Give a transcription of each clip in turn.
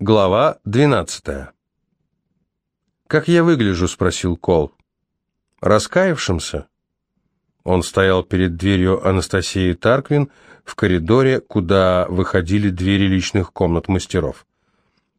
Глава 12. «Как я выгляжу?» — спросил Кол. «Раскаявшимся?» Он стоял перед дверью Анастасии Тарквин в коридоре, куда выходили двери личных комнат мастеров.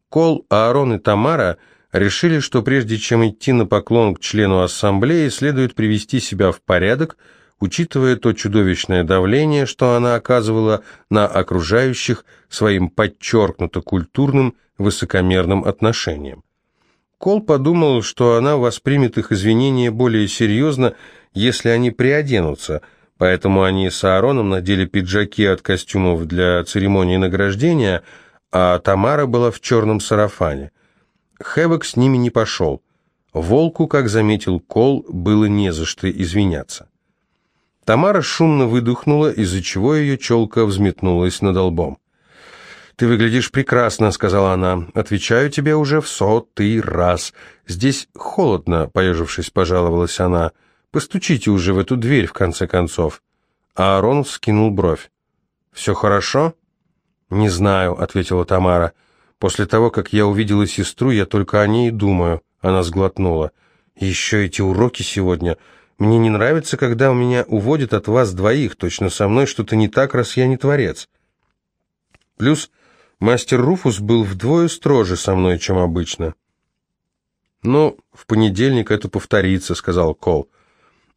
Кол, Аарон и Тамара решили, что прежде чем идти на поклон к члену ассамблеи, следует привести себя в порядок, учитывая то чудовищное давление, что она оказывала на окружающих своим подчеркнуто культурным высокомерным отношением. Кол подумал, что она воспримет их извинения более серьезно, если они приоденутся, поэтому они с Аароном надели пиджаки от костюмов для церемонии награждения, а Тамара была в черном сарафане. Хэвок с ними не пошел. Волку, как заметил Кол, было не за что извиняться. Тамара шумно выдохнула, из-за чего ее челка взметнулась над лбом. «Ты выглядишь прекрасно», — сказала она. «Отвечаю тебе уже в сотый раз. Здесь холодно», — поежившись, пожаловалась она. «Постучите уже в эту дверь, в конце концов». А Аарон вскинул бровь. «Все хорошо?» «Не знаю», — ответила Тамара. «После того, как я увидела сестру, я только о ней и думаю». Она сглотнула. еще эти уроки сегодня. Мне не нравится, когда у меня уводят от вас двоих. Точно со мной что-то не так, раз я не творец. Плюс Мастер Руфус был вдвое строже со мной, чем обычно. «Ну, в понедельник это повторится», — сказал Кол.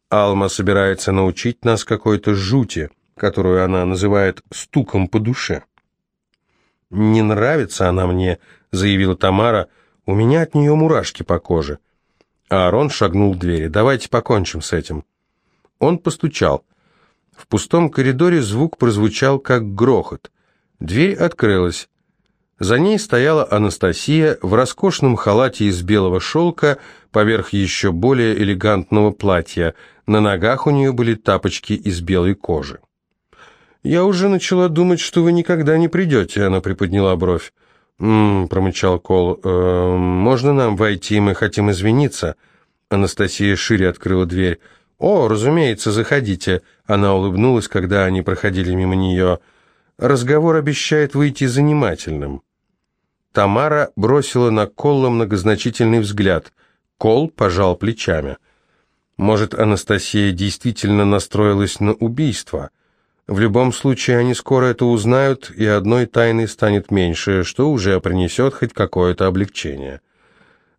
«Алма собирается научить нас какой-то жути, которую она называет «стуком по душе». «Не нравится она мне», — заявила Тамара. «У меня от нее мурашки по коже». Аарон шагнул к двери. «Давайте покончим с этим». Он постучал. В пустом коридоре звук прозвучал, как грохот. Дверь открылась. За ней стояла Анастасия в роскошном халате из белого шелка, поверх еще более элегантного платья. На ногах у нее были тапочки из белой кожи. «Я уже начала думать, что вы никогда не придете», — она приподняла бровь. «М-м», промычал Кол, э, «можно нам войти, мы хотим извиниться?» Анастасия шире открыла дверь. «О, разумеется, заходите», — она улыбнулась, когда они проходили мимо нее. «Разговор обещает выйти занимательным». Тамара бросила на Колла многозначительный взгляд. Кол пожал плечами. Может, Анастасия действительно настроилась на убийство? В любом случае, они скоро это узнают, и одной тайны станет меньше, что уже принесет хоть какое-то облегчение.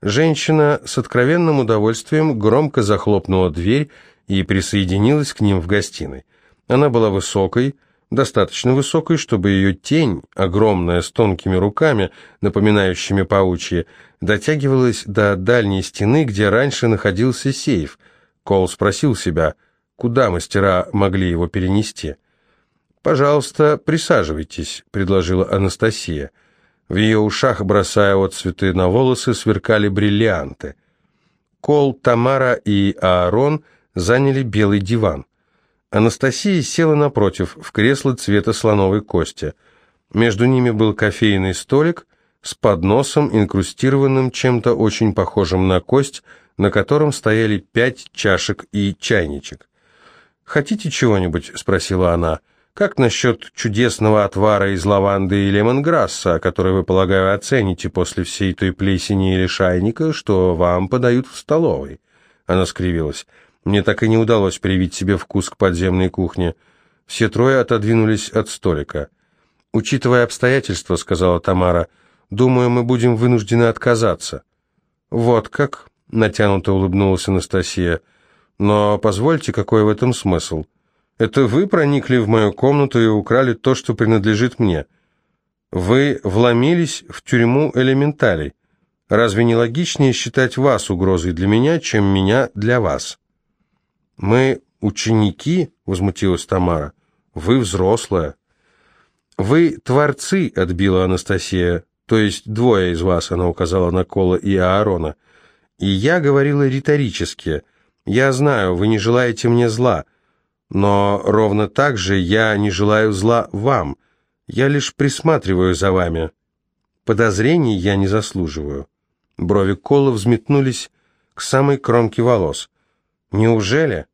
Женщина с откровенным удовольствием громко захлопнула дверь и присоединилась к ним в гостиной. Она была высокой, достаточно высокой, чтобы ее тень, огромная, с тонкими руками, напоминающими паучьи, дотягивалась до дальней стены, где раньше находился сейф. Кол спросил себя, куда мастера могли его перенести. «Пожалуйста, присаживайтесь», — предложила Анастасия. В ее ушах, бросая отцветы на волосы, сверкали бриллианты. Кол, Тамара и Аарон заняли белый диван. Анастасия села напротив, в кресло цвета слоновой кости. Между ними был кофейный столик с подносом, инкрустированным чем-то очень похожим на кость, на котором стояли пять чашек и чайничек. «Хотите чего-нибудь?» — спросила она. «Как насчет чудесного отвара из лаванды и лемонграсса, который вы, полагаю, оцените после всей той плесени или шайника, что вам подают в столовой?» Она скривилась. Мне так и не удалось привить себе вкус к подземной кухне. Все трое отодвинулись от столика. «Учитывая обстоятельства», — сказала Тамара, — «думаю, мы будем вынуждены отказаться». «Вот как?» — натянуто улыбнулась Анастасия. «Но позвольте, какой в этом смысл? Это вы проникли в мою комнату и украли то, что принадлежит мне. Вы вломились в тюрьму элементалей. Разве не логичнее считать вас угрозой для меня, чем меня для вас?» «Мы ученики?» — возмутилась Тамара. «Вы взрослая». «Вы творцы», — отбила Анастасия. «То есть двое из вас», — она указала на Кола и Аарона. «И я говорила риторически. Я знаю, вы не желаете мне зла. Но ровно так же я не желаю зла вам. Я лишь присматриваю за вами. Подозрений я не заслуживаю». Брови Кола взметнулись к самой кромке волос. «Неужели?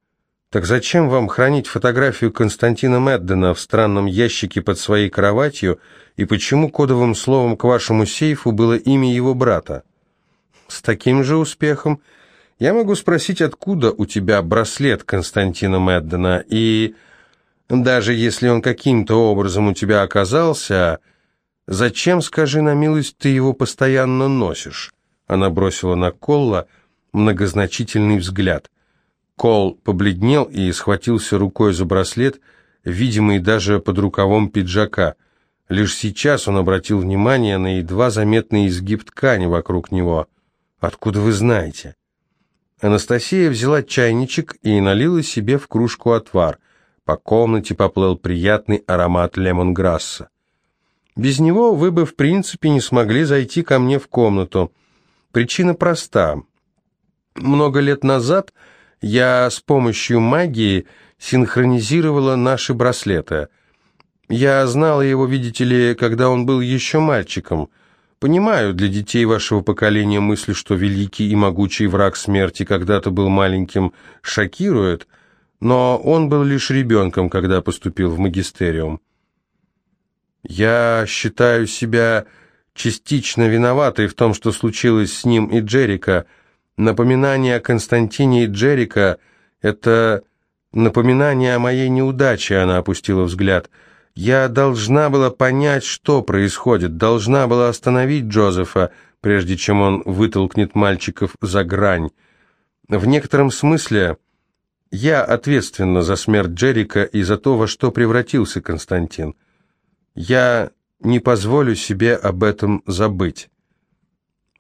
Так зачем вам хранить фотографию Константина Меддена в странном ящике под своей кроватью, и почему кодовым словом к вашему сейфу было имя его брата? С таким же успехом я могу спросить, откуда у тебя браслет Константина Меддена, и даже если он каким-то образом у тебя оказался, зачем, скажи на милость, ты его постоянно носишь? Она бросила на Колла многозначительный взгляд – Кол побледнел и схватился рукой за браслет, видимый даже под рукавом пиджака. Лишь сейчас он обратил внимание на едва заметный изгиб ткани вокруг него. «Откуда вы знаете?» Анастасия взяла чайничек и налила себе в кружку отвар. По комнате поплыл приятный аромат лемонграсса. «Без него вы бы, в принципе, не смогли зайти ко мне в комнату. Причина проста. Много лет назад я с помощью магии синхронизировала наши браслеты. Я знала его, видите ли, когда он был еще мальчиком. Понимаю, для детей вашего поколения мысль, что великий и могучий враг смерти когда-то был маленьким, шокирует, но он был лишь ребенком, когда поступил в магистериум. Я считаю себя частично виноватой в том, что случилось с ним и Джерика – Напоминание о Константине и Джерика — это напоминание о моей неудаче, она опустила взгляд. Я должна была понять, что происходит, должна была остановить Джозефа, прежде чем он вытолкнет мальчиков за грань. В некотором смысле я ответственна за смерть Джерика и за то, во что превратился Константин. Я не позволю себе об этом забыть.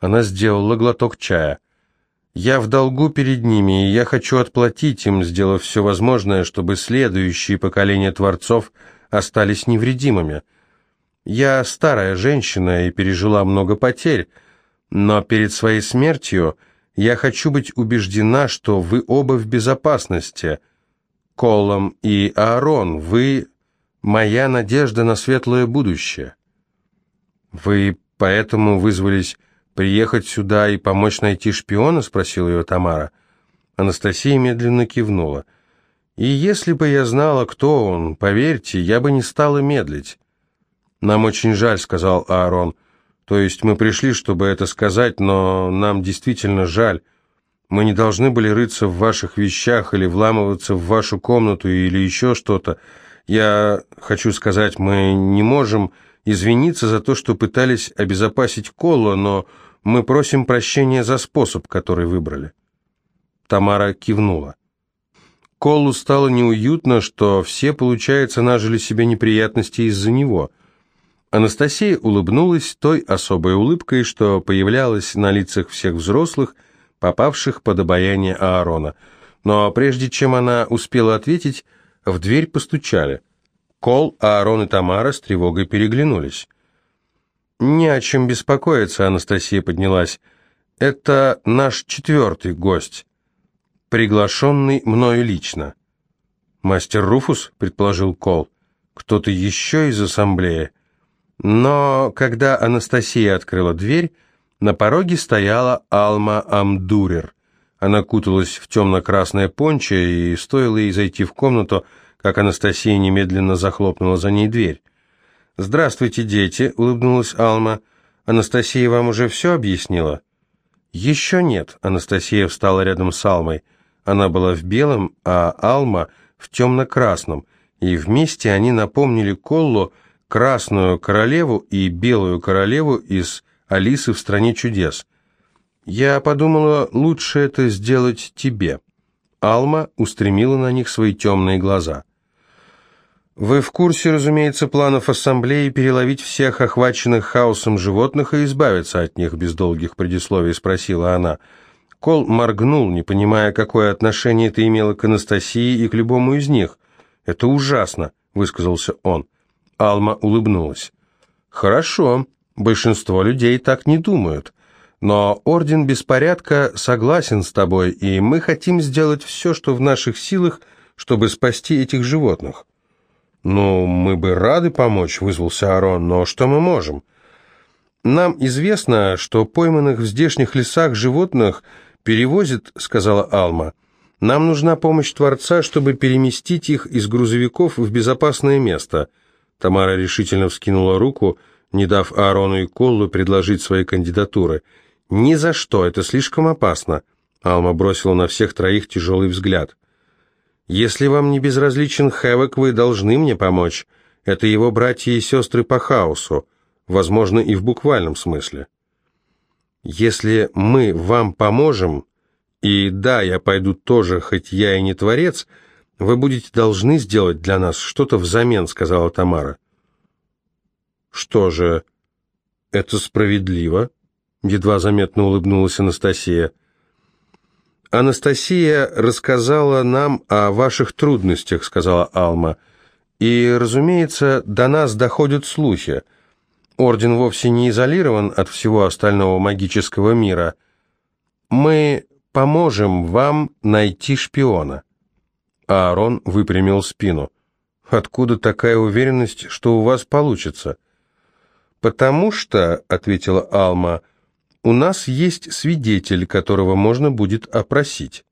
Она сделала глоток чая. Я в долгу перед ними, и я хочу отплатить им, сделав все возможное, чтобы следующие поколения творцов остались невредимыми. Я старая женщина и пережила много потерь, но перед своей смертью я хочу быть убеждена, что вы оба в безопасности. Колом и Аарон, вы моя надежда на светлое будущее. Вы поэтому вызвались «Приехать сюда и помочь найти шпиона?» — спросила ее Тамара. Анастасия медленно кивнула. «И если бы я знала, кто он, поверьте, я бы не стала медлить». «Нам очень жаль», — сказал Аарон. «То есть мы пришли, чтобы это сказать, но нам действительно жаль. Мы не должны были рыться в ваших вещах или вламываться в вашу комнату или еще что-то. Я хочу сказать, мы не можем...» извиниться за то, что пытались обезопасить Колла, но мы просим прощения за способ, который выбрали». Тамара кивнула. Коллу стало неуютно, что все, получается, нажили себе неприятности из-за него. Анастасия улыбнулась той особой улыбкой, что появлялась на лицах всех взрослых, попавших под обаяние Аарона. Но прежде чем она успела ответить, в дверь постучали – Кол, Аарон и Тамара с тревогой переглянулись. «Не о чем беспокоиться», — Анастасия поднялась. «Это наш четвертый гость, приглашенный мною лично». «Мастер Руфус?» — предположил Кол. «Кто-то еще из ассамблеи?» Но когда Анастасия открыла дверь, на пороге стояла Алма Амдурер. Она куталась в темно-красное пончо, и стоило ей зайти в комнату, как Анастасия немедленно захлопнула за ней дверь. «Здравствуйте, дети», — улыбнулась Алма. «Анастасия вам уже все объяснила?» «Еще нет», — Анастасия встала рядом с Алмой. Она была в белом, а Алма в темно-красном, и вместе они напомнили Коллу красную королеву и белую королеву из «Алисы в стране чудес». «Я подумала, лучше это сделать тебе». Алма устремила на них свои темные глаза. Вы в курсе, разумеется, планов ассамблеи переловить всех охваченных хаосом животных и избавиться от них без долгих предисловий, спросила она. Кол моргнул, не понимая, какое отношение это имело к Анастасии и к любому из них. «Это ужасно», — высказался он. Алма улыбнулась. «Хорошо, большинство людей так не думают. Но Орден Беспорядка согласен с тобой, и мы хотим сделать все, что в наших силах, чтобы спасти этих животных». «Ну, мы бы рады помочь», — вызвался Арон, — «но что мы можем?» «Нам известно, что пойманных в здешних лесах животных перевозят», — сказала Алма. Нам нужна помощь Творца, чтобы переместить их из грузовиков в безопасное место. Тамара решительно вскинула руку, не дав Аарону и Коллу предложить свои кандидатуры. «Ни за что, это слишком опасно», — Алма бросила на всех троих тяжелый взгляд. «Если вам не безразличен Хэвок, вы должны мне помочь. Это его братья и сестры по хаосу, возможно, и в буквальном смысле. Если мы вам поможем, и да, я пойду тоже, хоть я и не творец, вы будете должны сделать для нас что-то взамен», — сказала Тамара. «Что же, это справедливо?» — едва заметно улыбнулась Анастасия. «Анастасия рассказала нам о ваших трудностях», — сказала Алма. «И, разумеется, до нас доходят слухи. Орден вовсе не изолирован от всего остального магического мира. Мы поможем вам найти шпиона». Аарон выпрямил спину. «Откуда такая уверенность, что у вас получится?» «Потому что», — ответила Алма, — «у нас есть свидетель, которого можно будет опросить».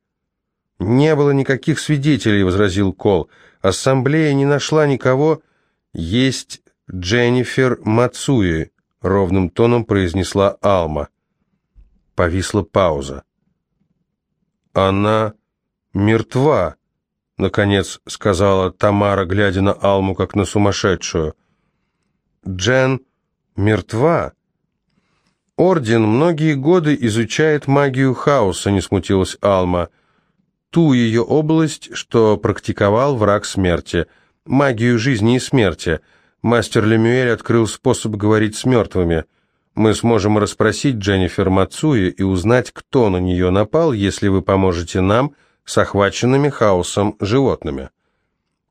«Не было никаких свидетелей», — возразил Кол. «Ассамблея не нашла никого». «Есть Дженнифер Мацуи», — ровным тоном произнесла Алма. Повисла пауза. «Она мертва», — наконец сказала Тамара, глядя на Алму, как на сумасшедшую. «Джен мертва?» «Орден многие годы изучает магию хаоса», — не смутилась Алма. «Ту ее область, что практиковал враг смерти, магию жизни и смерти. Мастер Лемюэль открыл способ говорить с мертвыми. Мы сможем расспросить Дженнифер Мацуи и узнать, кто на нее напал, если вы поможете нам с охваченными хаосом животными».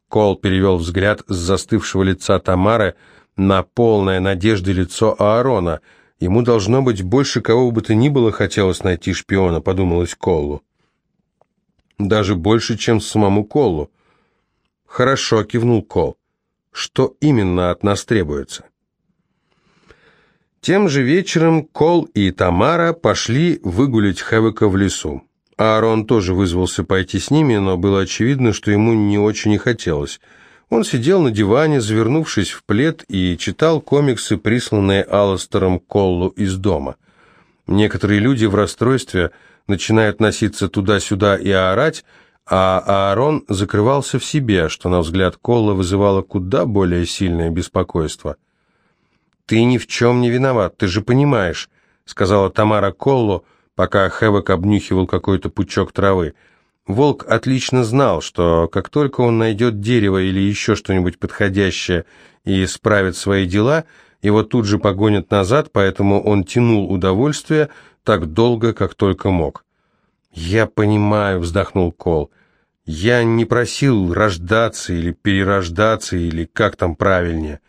Кол перевел взгляд с застывшего лица Тамары на полное надежды лицо Аарона. Ему должно быть больше кого бы то ни было хотелось найти шпиона, подумалось Колу. Даже больше, чем самому Колу. Хорошо, кивнул Кол. Что именно от нас требуется? Тем же вечером Кол и Тамара пошли выгулять Хэвека в лесу. Аарон тоже вызвался пойти с ними, но было очевидно, что ему не очень и хотелось – он сидел на диване, завернувшись в плед, и читал комиксы, присланные Алластером Коллу из дома. Некоторые люди в расстройстве начинают носиться туда-сюда и орать, а Аарон закрывался в себе, что, на взгляд Колла, вызывало куда более сильное беспокойство. «Ты ни в чем не виноват, ты же понимаешь», — сказала Тамара Коллу, пока Хэвок обнюхивал какой-то пучок травы. Волк отлично знал, что как только он найдет дерево или еще что-нибудь подходящее и справит свои дела, его тут же погонят назад, поэтому он тянул удовольствие так долго, как только мог. «Я понимаю», — вздохнул Кол. «Я не просил рождаться или перерождаться, или как там правильнее».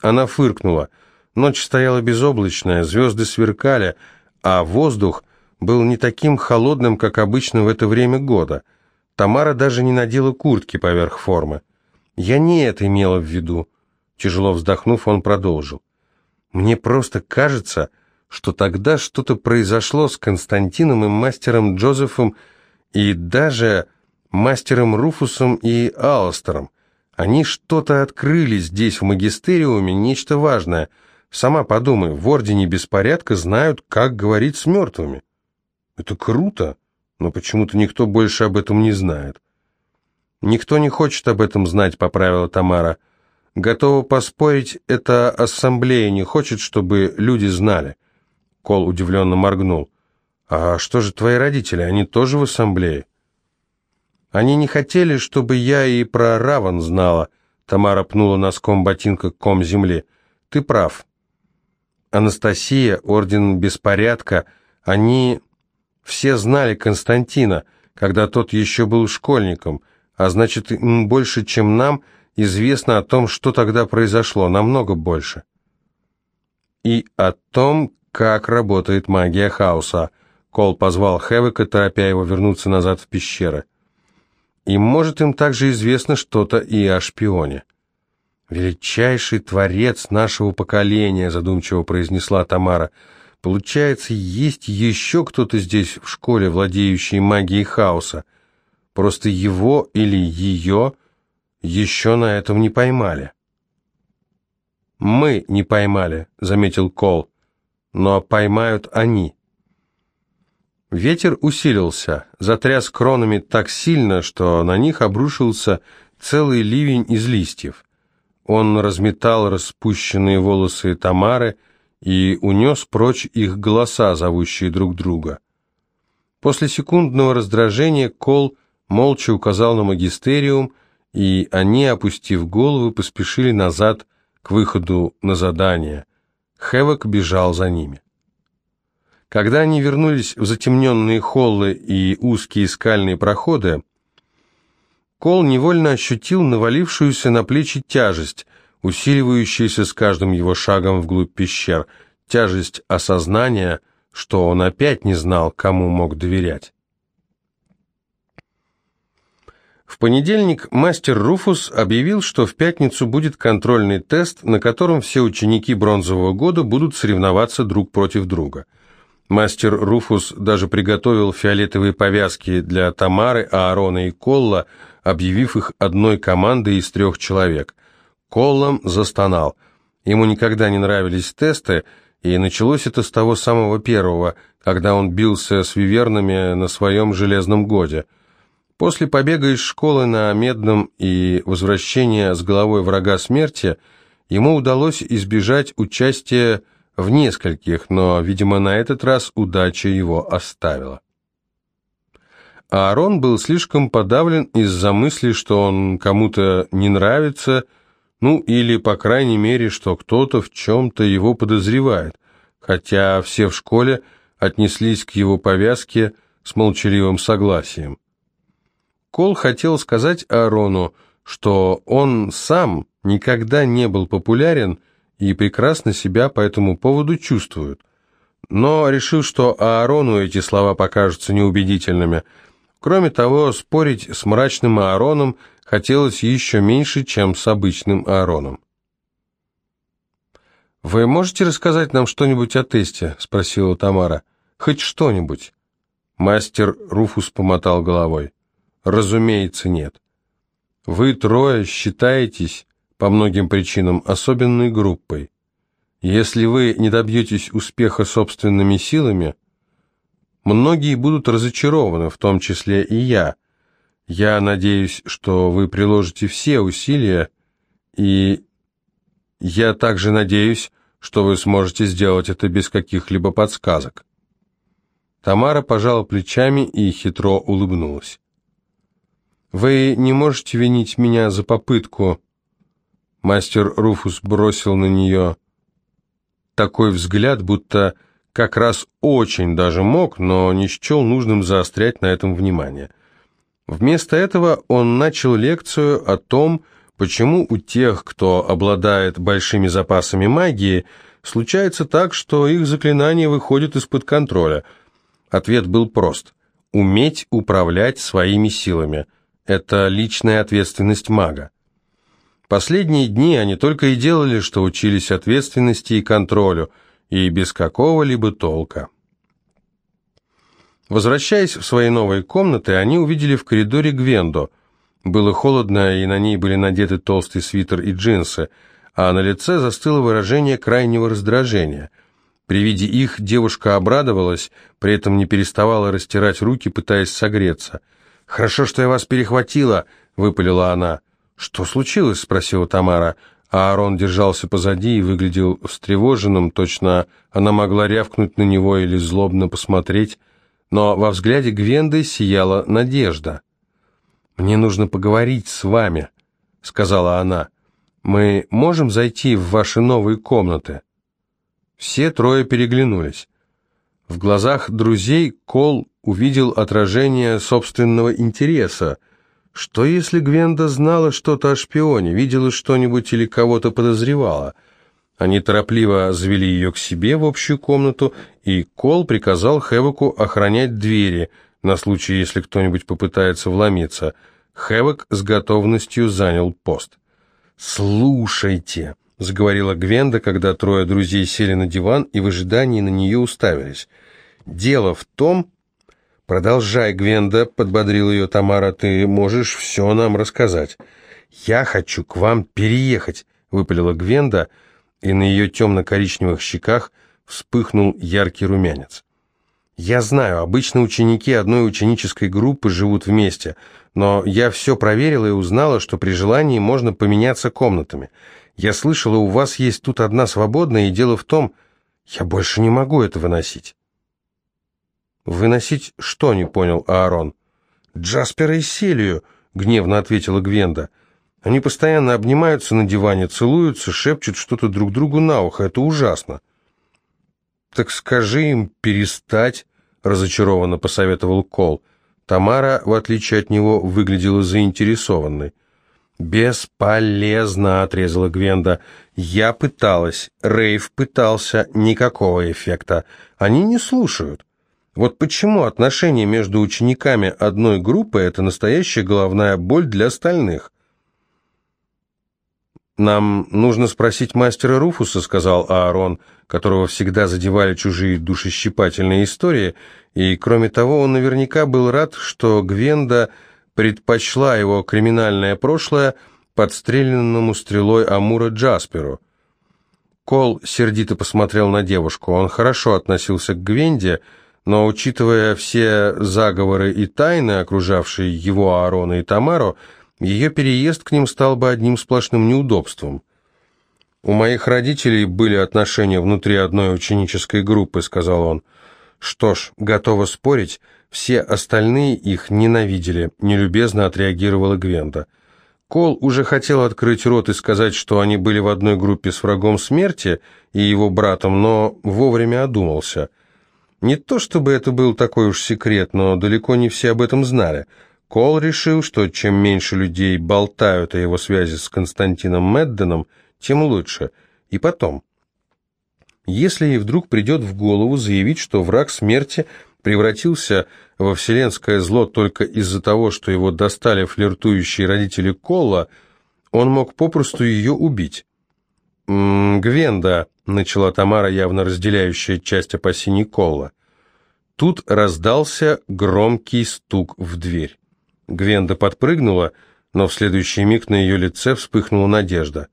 Она фыркнула. Ночь стояла безоблачная, звезды сверкали, а воздух был не таким холодным, как обычно в это время года. Тамара даже не надела куртки поверх формы. Я не это имела в виду. Тяжело вздохнув, он продолжил. Мне просто кажется, что тогда что-то произошло с Константином и мастером Джозефом и даже мастером Руфусом и Алстером. Они что-то открыли здесь, в магистериуме, нечто важное. Сама подумай, в Ордене Беспорядка знают, как говорить с мертвыми. Это круто, но почему-то никто больше об этом не знает. Никто не хочет об этом знать, поправила Тамара. Готова поспорить, эта ассамблея не хочет, чтобы люди знали. Кол удивленно моргнул. А что же твои родители, они тоже в ассамблее? Они не хотели, чтобы я и про Раван знала. Тамара пнула носком ботинка ком земли. Ты прав. Анастасия, Орден Беспорядка, они все знали Константина, когда тот еще был школьником, а значит, им больше, чем нам, известно о том, что тогда произошло, намного больше. И о том, как работает магия хаоса. Кол позвал Хэвека, торопя его вернуться назад в пещеры. И может им также известно что-то и о шпионе. «Величайший творец нашего поколения», задумчиво произнесла Тамара, — Получается, есть еще кто-то здесь в школе, владеющий магией хаоса. Просто его или ее еще на этом не поймали. «Мы не поймали», — заметил Кол, — «но поймают они». Ветер усилился, затряс кронами так сильно, что на них обрушился целый ливень из листьев. Он разметал распущенные волосы Тамары и унес прочь их голоса, зовущие друг друга. После секундного раздражения Кол молча указал на магистериум, и они, опустив головы, поспешили назад к выходу на задание. Хэвок бежал за ними. Когда они вернулись в затемненные холлы и узкие скальные проходы, Кол невольно ощутил навалившуюся на плечи тяжесть, усиливающуюся с каждым его шагом вглубь пещер, тяжесть осознания, что он опять не знал, кому мог доверять. В понедельник мастер Руфус объявил, что в пятницу будет контрольный тест, на котором все ученики бронзового года будут соревноваться друг против друга – Мастер Руфус даже приготовил фиолетовые повязки для Тамары, Аарона и Колла, объявив их одной командой из трех человек. Коллом застонал. Ему никогда не нравились тесты, и началось это с того самого первого, когда он бился с вивернами на своем железном годе. После побега из школы на Медном и возвращения с головой врага смерти ему удалось избежать участия в нескольких, но, видимо, на этот раз удача его оставила. Аарон был слишком подавлен из-за мысли, что он кому-то не нравится, ну или, по крайней мере, что кто-то в чем-то его подозревает, хотя все в школе отнеслись к его повязке с молчаливым согласием. Кол хотел сказать Аарону, что он сам никогда не был популярен и прекрасно себя по этому поводу чувствуют. Но решил, что Аарону эти слова покажутся неубедительными. Кроме того, спорить с мрачным Аароном хотелось еще меньше, чем с обычным Аароном. «Вы можете рассказать нам что-нибудь о тесте?» – спросила Тамара. «Хоть что-нибудь?» Мастер Руфус помотал головой. «Разумеется, нет. Вы трое считаетесь по многим причинам особенной группой. Если вы не добьетесь успеха собственными силами, многие будут разочарованы, в том числе и я. Я надеюсь, что вы приложите все усилия, и я также надеюсь, что вы сможете сделать это без каких-либо подсказок. Тамара пожала плечами и хитро улыбнулась. «Вы не можете винить меня за попытку Мастер Руфус бросил на нее такой взгляд, будто как раз очень даже мог, но не счел нужным заострять на этом внимание. Вместо этого он начал лекцию о том, почему у тех, кто обладает большими запасами магии, случается так, что их заклинания выходят из-под контроля. Ответ был прост. Уметь управлять своими силами – это личная ответственность мага. Последние дни они только и делали, что учились ответственности и контролю, и без какого-либо толка. Возвращаясь в свои новые комнаты, они увидели в коридоре Гвенду. Было холодно, и на ней были надеты толстый свитер и джинсы, а на лице застыло выражение крайнего раздражения. При виде их девушка обрадовалась, при этом не переставала растирать руки, пытаясь согреться. «Хорошо, что я вас перехватила», — выпалила она. «Что случилось?» — спросила Тамара. А Аарон держался позади и выглядел встревоженным, точно она могла рявкнуть на него или злобно посмотреть, но во взгляде Гвенды сияла надежда. «Мне нужно поговорить с вами», — сказала она. «Мы можем зайти в ваши новые комнаты?» Все трое переглянулись. В глазах друзей Кол увидел отражение собственного интереса — что если Гвенда знала что-то о шпионе, видела что-нибудь или кого-то подозревала? Они торопливо завели ее к себе в общую комнату, и Кол приказал Хэвоку охранять двери на случай, если кто-нибудь попытается вломиться. Хэвок с готовностью занял пост. «Слушайте», — заговорила Гвенда, когда трое друзей сели на диван и в ожидании на нее уставились. «Дело в том, «Продолжай, Гвенда», — подбодрил ее Тамара, — «ты можешь все нам рассказать». «Я хочу к вам переехать», — выпалила Гвенда, и на ее темно-коричневых щеках вспыхнул яркий румянец. «Я знаю, обычно ученики одной ученической группы живут вместе, но я все проверила и узнала, что при желании можно поменяться комнатами. Я слышала, у вас есть тут одна свободная, и дело в том, я больше не могу это выносить». «Выносить что?» — не понял Аарон. «Джаспера и Селию», — гневно ответила Гвенда. «Они постоянно обнимаются на диване, целуются, шепчут что-то друг другу на ухо. Это ужасно». «Так скажи им перестать», — разочарованно посоветовал Кол. Тамара, в отличие от него, выглядела заинтересованной. «Бесполезно», — отрезала Гвенда. «Я пыталась, Рейв пытался, никакого эффекта. Они не слушают. Вот почему отношения между учениками одной группы – это настоящая головная боль для остальных. «Нам нужно спросить мастера Руфуса», — сказал Аарон, которого всегда задевали чужие душещипательные истории, и, кроме того, он наверняка был рад, что Гвенда предпочла его криминальное прошлое подстреленному стрелой Амура Джасперу. Кол сердито посмотрел на девушку. Он хорошо относился к Гвенде, — но, учитывая все заговоры и тайны, окружавшие его, Аарона и Тамару, ее переезд к ним стал бы одним сплошным неудобством. «У моих родителей были отношения внутри одной ученической группы», — сказал он. «Что ж, готова спорить, все остальные их ненавидели», — нелюбезно отреагировала Гвенда. Кол уже хотел открыть рот и сказать, что они были в одной группе с врагом смерти и его братом, но вовремя одумался — не то чтобы это был такой уж секрет, но далеко не все об этом знали. Кол решил, что чем меньше людей болтают о его связи с Константином Медденом, тем лучше. И потом, если ей вдруг придет в голову заявить, что враг смерти превратился во вселенское зло только из-за того, что его достали флиртующие родители Колла, он мог попросту ее убить. «М -м, «Гвенда», — начала Тамара, явно разделяющая часть опасений Колла. Тут раздался громкий стук в дверь. Гвенда подпрыгнула, но в следующий миг на ее лице вспыхнула надежда.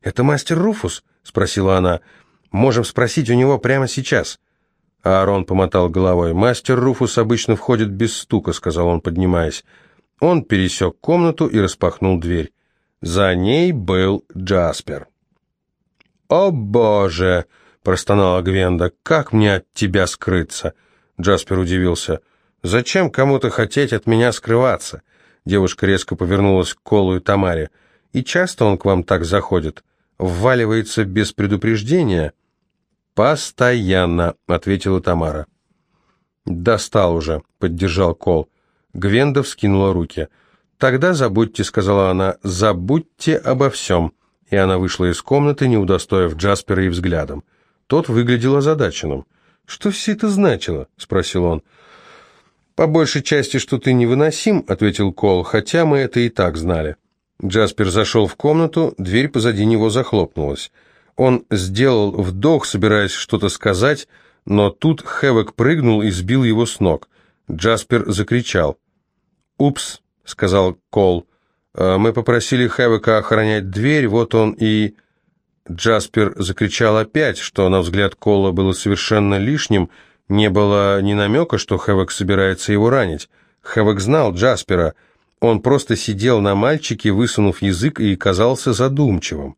«Это мастер Руфус?» — спросила она. «Можем спросить у него прямо сейчас». Аарон помотал головой. «Мастер Руфус обычно входит без стука», — сказал он, поднимаясь. Он пересек комнату и распахнул дверь. За ней был Джаспер. «О, Боже!» — простонала Гвенда. «Как мне от тебя скрыться?» Джаспер удивился. «Зачем кому-то хотеть от меня скрываться?» Девушка резко повернулась к Колу и Тамаре. «И часто он к вам так заходит? Вваливается без предупреждения?» «Постоянно», — ответила Тамара. «Достал уже», — поддержал Кол. Гвенда вскинула руки. «Тогда забудьте», — сказала она, — «забудьте обо всем» и она вышла из комнаты, не удостоив Джаспера и взглядом. Тот выглядел озадаченным. «Что все это значило?» — спросил он. «По большей части, что ты невыносим», — ответил Кол, «хотя мы это и так знали». Джаспер зашел в комнату, дверь позади него захлопнулась. Он сделал вдох, собираясь что-то сказать, но тут Хэвок прыгнул и сбил его с ног. Джаспер закричал. «Упс», — сказал Кол, Э, мы попросили Хэвека охранять дверь, вот он и...» Джаспер закричал опять, что, на взгляд Кола, было совершенно лишним, не было ни намека, что Хэвок собирается его ранить. Хэвок знал Джаспера. Он просто сидел на мальчике, высунув язык, и казался задумчивым.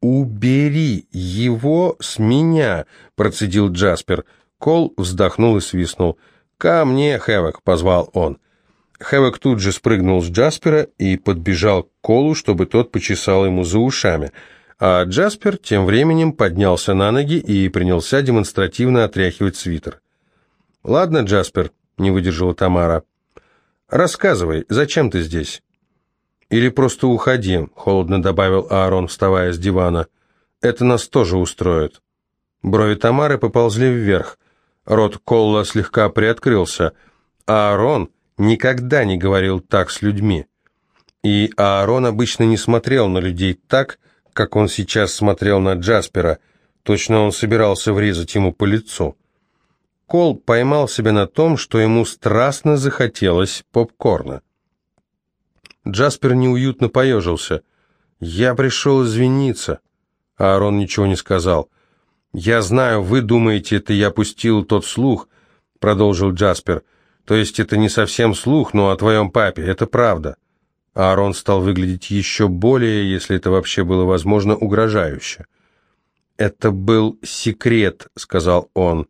«Убери его с меня!» — процедил Джаспер. Кол вздохнул и свистнул. «Ко мне, Хэвок!» — позвал он. Хэвок тут же спрыгнул с Джаспера и подбежал к Колу, чтобы тот почесал ему за ушами, а Джаспер тем временем поднялся на ноги и принялся демонстративно отряхивать свитер. «Ладно, Джаспер», — не выдержала Тамара. «Рассказывай, зачем ты здесь?» «Или просто уходи», — холодно добавил Аарон, вставая с дивана. «Это нас тоже устроит». Брови Тамары поползли вверх. Рот Колла слегка приоткрылся. Аарон никогда не говорил так с людьми. И Аарон обычно не смотрел на людей так, как он сейчас смотрел на Джаспера. Точно он собирался врезать ему по лицу. Кол поймал себя на том, что ему страстно захотелось попкорна. Джаспер неуютно поежился. «Я пришел извиниться». Аарон ничего не сказал. «Я знаю, вы думаете, это я пустил тот слух», — продолжил Джаспер. «То есть это не совсем слух, но о твоем папе, это правда». Аарон стал выглядеть еще более, если это вообще было возможно, угрожающе. «Это был секрет», — сказал он.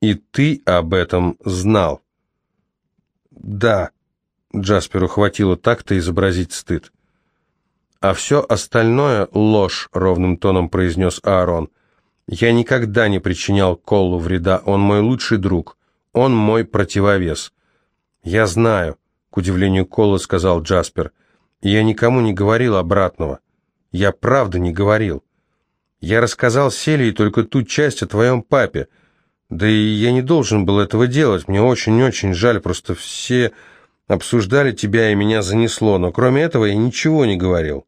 «И ты об этом знал». «Да», — Джасперу хватило так-то изобразить стыд. «А все остальное — ложь», — ровным тоном произнес Аарон. «Я никогда не причинял Коллу вреда, он мой лучший друг, он мой противовес». «Я знаю», — к удивлению Колла сказал Джаспер. «Я никому не говорил обратного. Я правда не говорил. Я рассказал Селии только ту часть о твоем папе. Да и я не должен был этого делать. Мне очень-очень жаль, просто все обсуждали тебя, и меня занесло. Но кроме этого я ничего не говорил».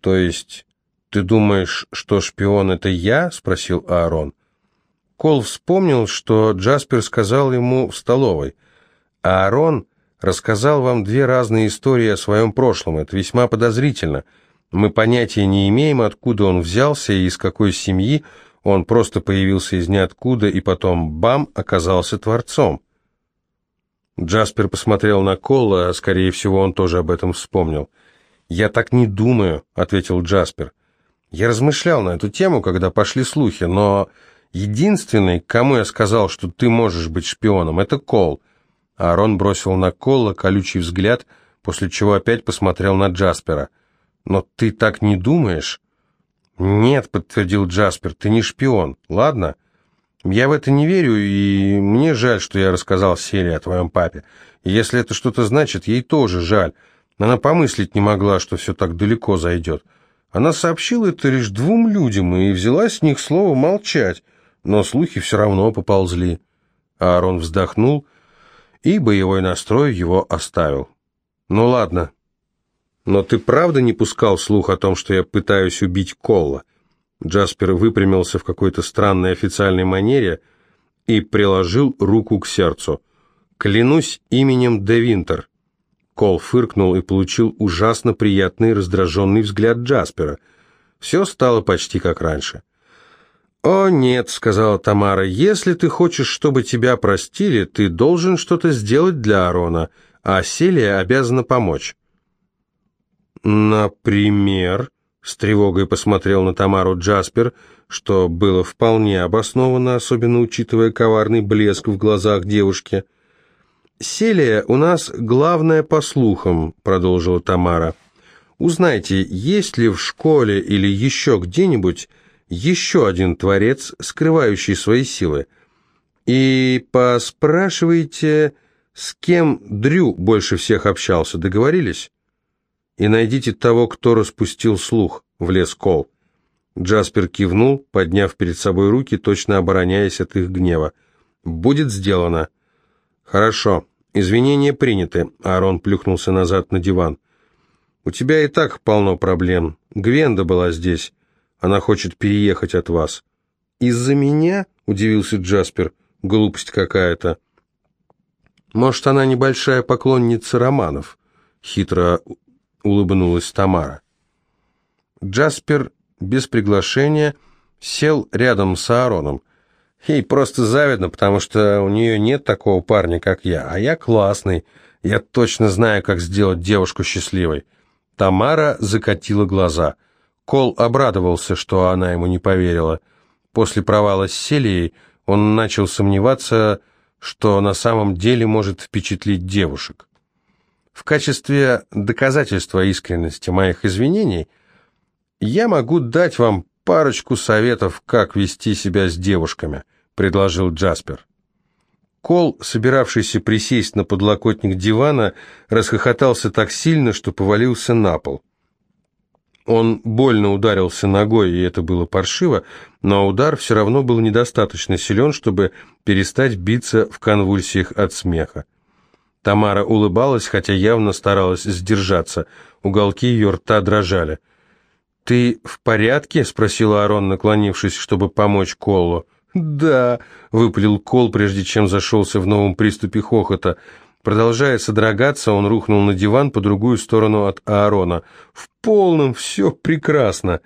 «То есть ты думаешь, что шпион — это я?» — спросил Аарон. Кол вспомнил, что Джаспер сказал ему в столовой — Аарон рассказал вам две разные истории о своем прошлом. Это весьма подозрительно. Мы понятия не имеем, откуда он взялся и из какой семьи. Он просто появился из ниоткуда и потом, бам, оказался творцом. Джаспер посмотрел на Колла, а скорее всего он тоже об этом вспомнил. «Я так не думаю», — ответил Джаспер. «Я размышлял на эту тему, когда пошли слухи, но единственный, кому я сказал, что ты можешь быть шпионом, это Кол. Аарон бросил на Колла колючий взгляд, после чего опять посмотрел на Джаспера. «Но ты так не думаешь?» «Нет», — подтвердил Джаспер, — «ты не шпион, ладно?» «Я в это не верю, и мне жаль, что я рассказал Селе о твоем папе. Если это что-то значит, ей тоже жаль. Она помыслить не могла, что все так далеко зайдет. Она сообщила это лишь двум людям и взяла с них слово молчать, но слухи все равно поползли». Аарон вздохнул и боевой настрой его оставил. «Ну ладно, но ты правда не пускал слух о том, что я пытаюсь убить Колла?» Джаспер выпрямился в какой-то странной официальной манере и приложил руку к сердцу. «Клянусь именем Де Винтер». Кол фыркнул и получил ужасно приятный раздраженный взгляд Джаспера. Все стало почти как раньше. «О, нет», — сказала Тамара, — «если ты хочешь, чтобы тебя простили, ты должен что-то сделать для Арона, а Селия обязана помочь». «Например?» — с тревогой посмотрел на Тамару Джаспер, что было вполне обосновано, особенно учитывая коварный блеск в глазах девушки. «Селия у нас главная по слухам», — продолжила Тамара. «Узнайте, есть ли в школе или еще где-нибудь еще один творец, скрывающий свои силы. И поспрашивайте, с кем Дрю больше всех общался, договорились? И найдите того, кто распустил слух, в лес Кол. Джаспер кивнул, подняв перед собой руки, точно обороняясь от их гнева. «Будет сделано». «Хорошо. Извинения приняты», — Аарон плюхнулся назад на диван. «У тебя и так полно проблем. Гвенда была здесь. Она хочет переехать от вас». «Из-за меня?» — удивился Джаспер. «Глупость какая-то». «Может, она небольшая поклонница романов?» — хитро улыбнулась Тамара. Джаспер без приглашения сел рядом с Аароном. Ей просто завидно, потому что у нее нет такого парня, как я, а я классный. Я точно знаю, как сделать девушку счастливой. Тамара закатила глаза — Кол обрадовался, что она ему не поверила. После провала с Селией он начал сомневаться, что на самом деле может впечатлить девушек. В качестве доказательства искренности моих извинений я могу дать вам парочку советов, как вести себя с девушками, предложил Джаспер. Кол, собиравшийся присесть на подлокотник дивана, расхохотался так сильно, что повалился на пол. Он больно ударился ногой, и это было паршиво, но удар все равно был недостаточно силен, чтобы перестать биться в конвульсиях от смеха. Тамара улыбалась, хотя явно старалась сдержаться. Уголки ее рта дрожали. «Ты в порядке?» — спросила Арон, наклонившись, чтобы помочь Коллу. «Да», — выпалил Кол, прежде чем зашелся в новом приступе хохота. Продолжая содрогаться, он рухнул на диван по другую сторону от Аарона. «В полном все прекрасно».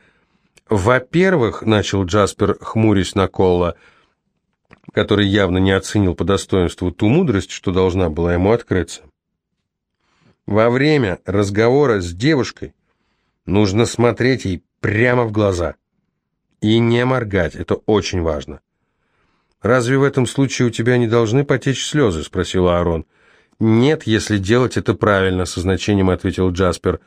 «Во-первых», — начал Джаспер, хмурясь на Колла, который явно не оценил по достоинству ту мудрость, что должна была ему открыться. «Во время разговора с девушкой нужно смотреть ей прямо в глаза и не моргать, это очень важно». «Разве в этом случае у тебя не должны потечь слезы?» — спросил Аарон. «Нет, если делать это правильно», — со значением ответил Джаспер.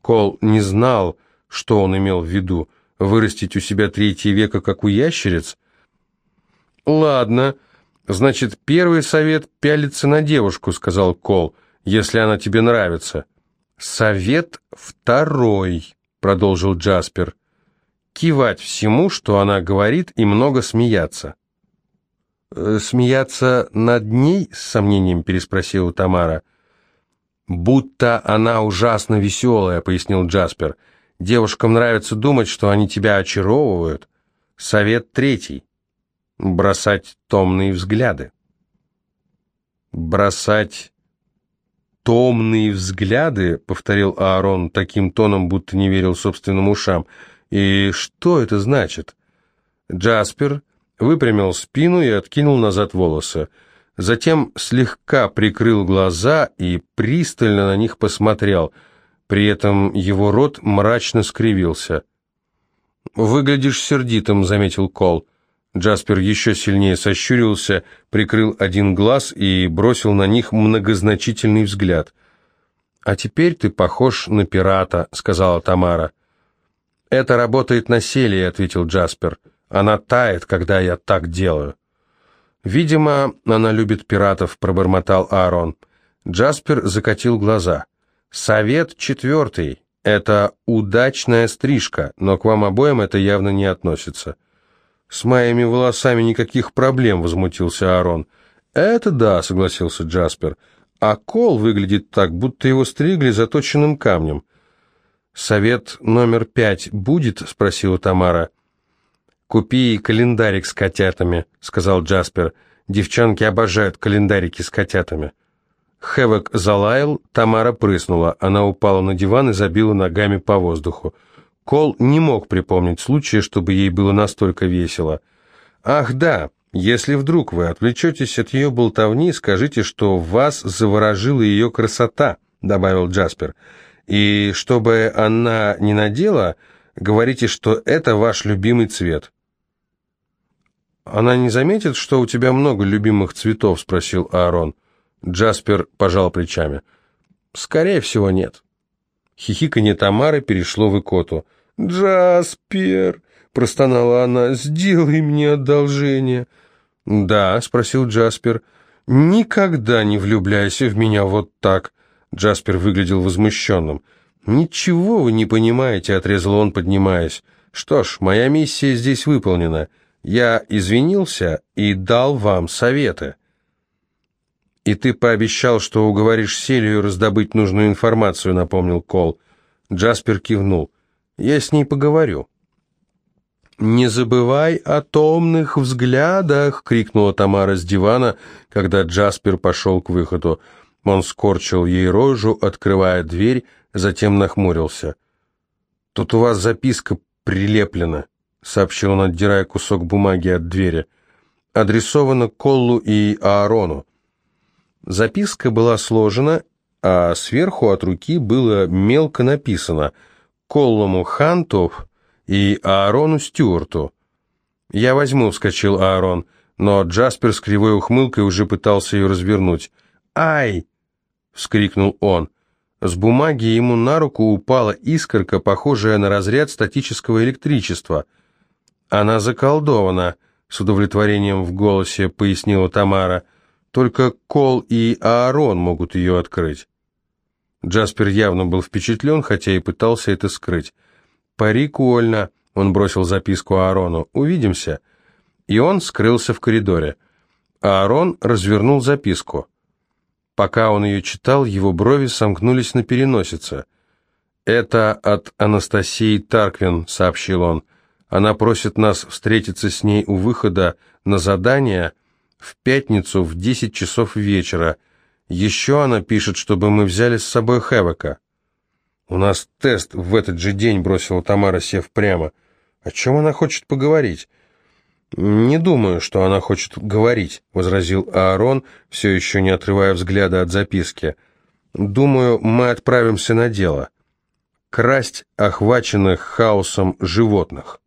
Кол не знал, что он имел в виду. Вырастить у себя третье века, как у ящериц? «Ладно, значит, первый совет — пялиться на девушку», — сказал Кол, — «если она тебе нравится». «Совет второй», — продолжил Джаспер, — «кивать всему, что она говорит, и много смеяться». Э, «Смеяться над ней?» — с сомнением переспросила Тамара. «Будто она ужасно веселая», — пояснил Джаспер. «Девушкам нравится думать, что они тебя очаровывают. Совет третий. Бросать томные взгляды». «Бросать томные взгляды», — повторил Аарон таким тоном, будто не верил собственным ушам. «И что это значит?» Джаспер выпрямил спину и откинул назад волосы. Затем слегка прикрыл глаза и пристально на них посмотрел. При этом его рот мрачно скривился. «Выглядишь сердитым», — заметил Кол. Джаспер еще сильнее сощурился, прикрыл один глаз и бросил на них многозначительный взгляд. «А теперь ты похож на пирата», — сказала Тамара. «Это работает на селе», — ответил Джаспер. «Джаспер». Она тает, когда я так делаю. Видимо, она любит пиратов, пробормотал Аарон. Джаспер закатил глаза. Совет четвертый. Это удачная стрижка, но к вам обоим это явно не относится. С моими волосами никаких проблем, возмутился Аарон. Это да, согласился Джаспер. А кол выглядит так, будто его стригли заточенным камнем. «Совет номер пять будет?» — спросила Тамара. «Купи календарик с котятами», — сказал Джаспер. «Девчонки обожают календарики с котятами». Хэвок залаял, Тамара прыснула. Она упала на диван и забила ногами по воздуху. Кол не мог припомнить случая, чтобы ей было настолько весело. «Ах да, если вдруг вы отвлечетесь от ее болтовни, скажите, что вас заворожила ее красота», — добавил Джаспер. «И чтобы она не надела, говорите, что это ваш любимый цвет». «Она не заметит, что у тебя много любимых цветов?» — спросил Аарон. Джаспер пожал плечами. «Скорее всего, нет». Хихиканье Тамары перешло в икоту. «Джаспер!» — простонала она. «Сделай мне одолжение». «Да», — спросил Джаспер. «Никогда не влюбляйся в меня вот так». Джаспер выглядел возмущенным. «Ничего вы не понимаете», — отрезал он, поднимаясь. «Что ж, моя миссия здесь выполнена». Я извинился и дал вам советы. И ты пообещал, что уговоришь Селию раздобыть нужную информацию, напомнил Кол. Джаспер кивнул. Я с ней поговорю. «Не забывай о томных взглядах!» — крикнула Тамара с дивана, когда Джаспер пошел к выходу. Он скорчил ей рожу, открывая дверь, затем нахмурился. «Тут у вас записка прилеплена» сообщил он, отдирая кусок бумаги от двери. Адресовано Коллу и Аарону. Записка была сложена, а сверху от руки было мелко написано «Коллому Ханту и Аарону Стюарту». «Я возьму», — вскочил Аарон, но Джаспер с кривой ухмылкой уже пытался ее развернуть. «Ай!» — вскрикнул он. С бумаги ему на руку упала искорка, похожая на разряд статического электричества — «Она заколдована», — с удовлетворением в голосе пояснила Тамара. «Только Кол и Аарон могут ее открыть». Джаспер явно был впечатлен, хотя и пытался это скрыть. «Прикольно», — он бросил записку Аарону. «Увидимся». И он скрылся в коридоре. Аарон развернул записку. Пока он ее читал, его брови сомкнулись на переносице. «Это от Анастасии Тарквин», — сообщил он. Она просит нас встретиться с ней у выхода на задание в пятницу в 10 часов вечера. Еще она пишет, чтобы мы взяли с собой Хэвока. «У нас тест в этот же день», — бросила Тамара, сев прямо. «О чем она хочет поговорить?» «Не думаю, что она хочет говорить», — возразил Аарон, все еще не отрывая взгляда от записки. «Думаю, мы отправимся на дело. Красть охваченных хаосом животных».